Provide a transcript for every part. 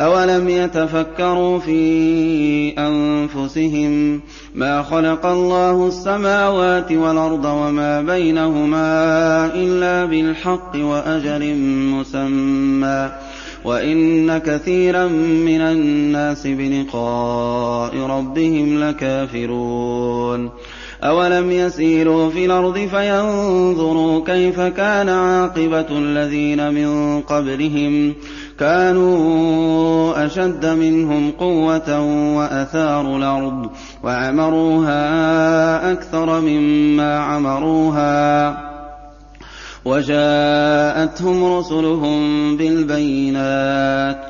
أولم يتفكروا في أنفسهم ما خلق الله السماوات والأرض وما بينهما إلا بالحق وأجل مسمى وإن كثيرا من الناس بلقاء ربهم لكافرون أولم يسيروا في الأرض فينظروا كيف كان عاقبة الذين من قبلهم كانوا أشد منهم قوة وأثاروا الأرض وعمروها أكثر مما عمروها وجاءتهم رسلهم بالبينات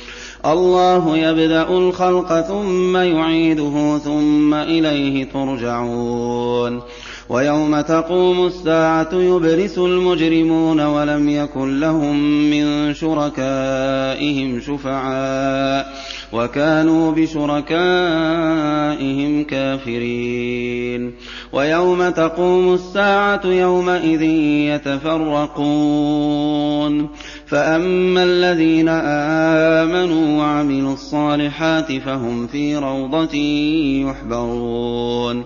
الله يبدأ الخلق ثم يعيده ثم إليه ترجعون. ويوم تقوم الساعة يبرس المجرمون ولم يكن لهم من شركائهم شفعاء وكانوا بشركائهم كافرين. ويوم تقوم الساعة يومئذ يتفرقون. فأما الذين آمنوا وعملوا الصالحات فهم في روضة يحبرون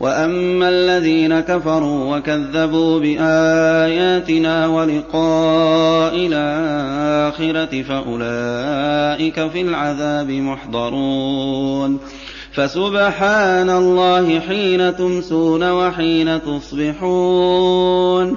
وأما الذين كفروا وكذبوا بآياتنا ولقاء الآخرة فأولئك في العذاب محضرون فسبحان الله حين تمسون وحين تصبحون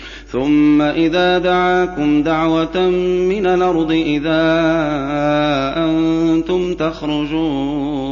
ثم إذا دعاكم دعوة من الأرض إذا أنتم تخرجون.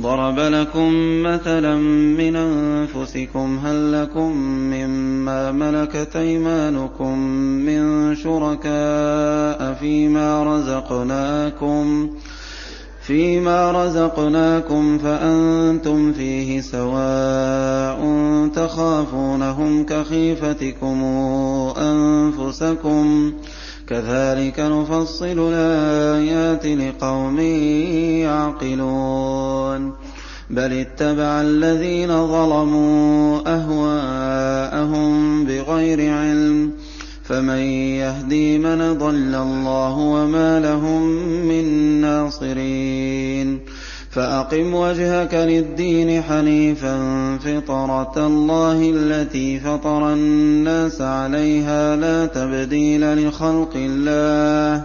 ضرب لكم مثلا من أنفسكم هل لكم مما ملكت أيمانكم من شركاء فيما رزقناكم فيما رزقناكم فأنتم فيه سواء تخافونهم كخيفتكم أنفسكم كذلك نفصل الآيات لقوم يعقلون بل اتبع الذين ظلموا أهواءهم بغير علم. فمن يهدي من ضل الله وما لهم من ناصرين. فأقم وجهك للدين حنيفا فطرة الله التي فطر الناس عليها لا تبديل لخلق الله.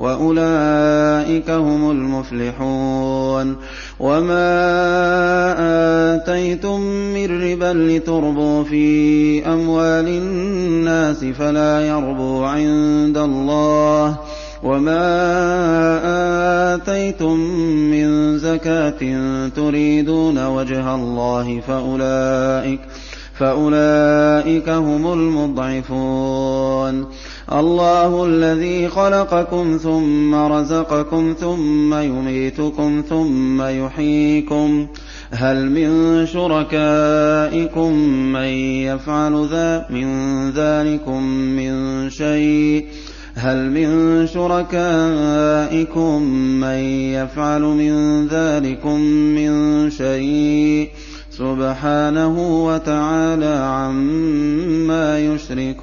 وأولئك هم المفلحون. وما آتيتم من ربا لتربوا في أموال الناس فلا يربو عند الله. وما آتيتم من زكاة تريدون وجه الله فأولئك فأولئك هم المضعفون. الله الذي خلقكم ثم رزقكم ثم يميتكم ثم يحييكم. هل من شركائكم من يفعل ذا من ذلكم من شيء؟ هل من شركائكم من يفعل من ذلكم من شيء؟ سبحانه وتعالى عما يشركون.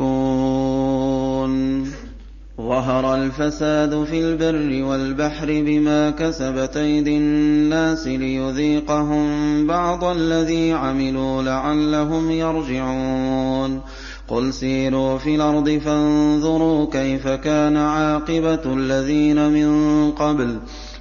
ظهر الفساد في البر والبحر بما كسبت أيدي الناس ليذيقهم بعض الذي عملوا لعلهم يرجعون. قل سيروا في الأرض فانظروا كيف كان عاقبة الذين من قبل.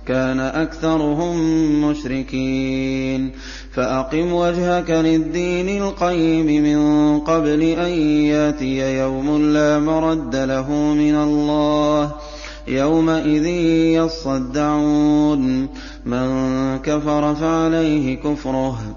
كان أكثرهم مشركين. فأقم وجهك للدين القيم من قبل أن يأتي يوم لا مرد له من الله. يومئذ يصدعون. من كفر فعليه كفره.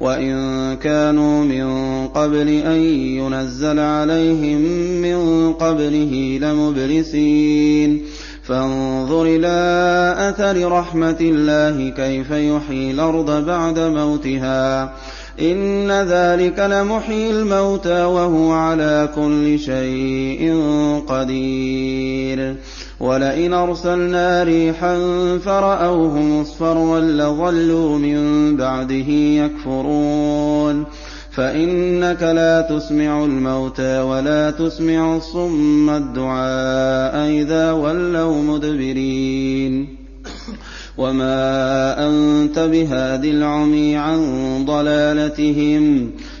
وإن كانوا من قبل أن ينزل عليهم من قبله لمبلسين. فانظر إلى أثر رحمة الله كيف يحيي الأرض بعد موتها. إن ذلك لمحيي الموتى وهو على كل شيء قدير. ولئن أرسلنا ريحا فرأوه مصفرا لظلوا من بعده يكفرون. فإنك لا تسمع الموتى ولا تسمع الصم الدعاء إذا ولوا مدبرين. وما أنت بهاد العمي عن ضلالتهم.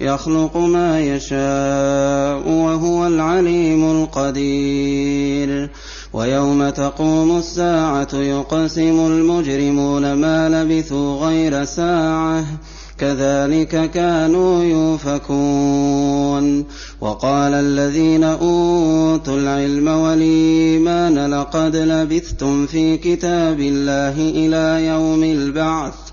يخلق ما يشاء وهو العليم القدير. ويوم تقوم الساعة يقسم المجرمون ما لبثوا غير ساعة. كذلك كانوا يؤفكون وقال الذين أوتوا العلم والإيمان لقد لبثتم في كتاب الله إلى يوم البعث.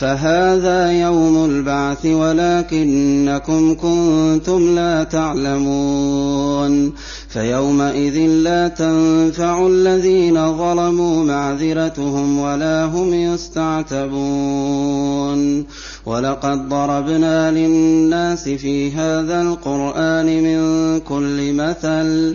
فهذا يوم البعث ولكنكم كنتم لا تعلمون فيومئذ لا تنفع الذين ظلموا معذرتهم ولا هم يستعتبون ولقد ضربنا للناس في هذا القرآن من كل مثل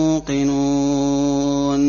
يوقنون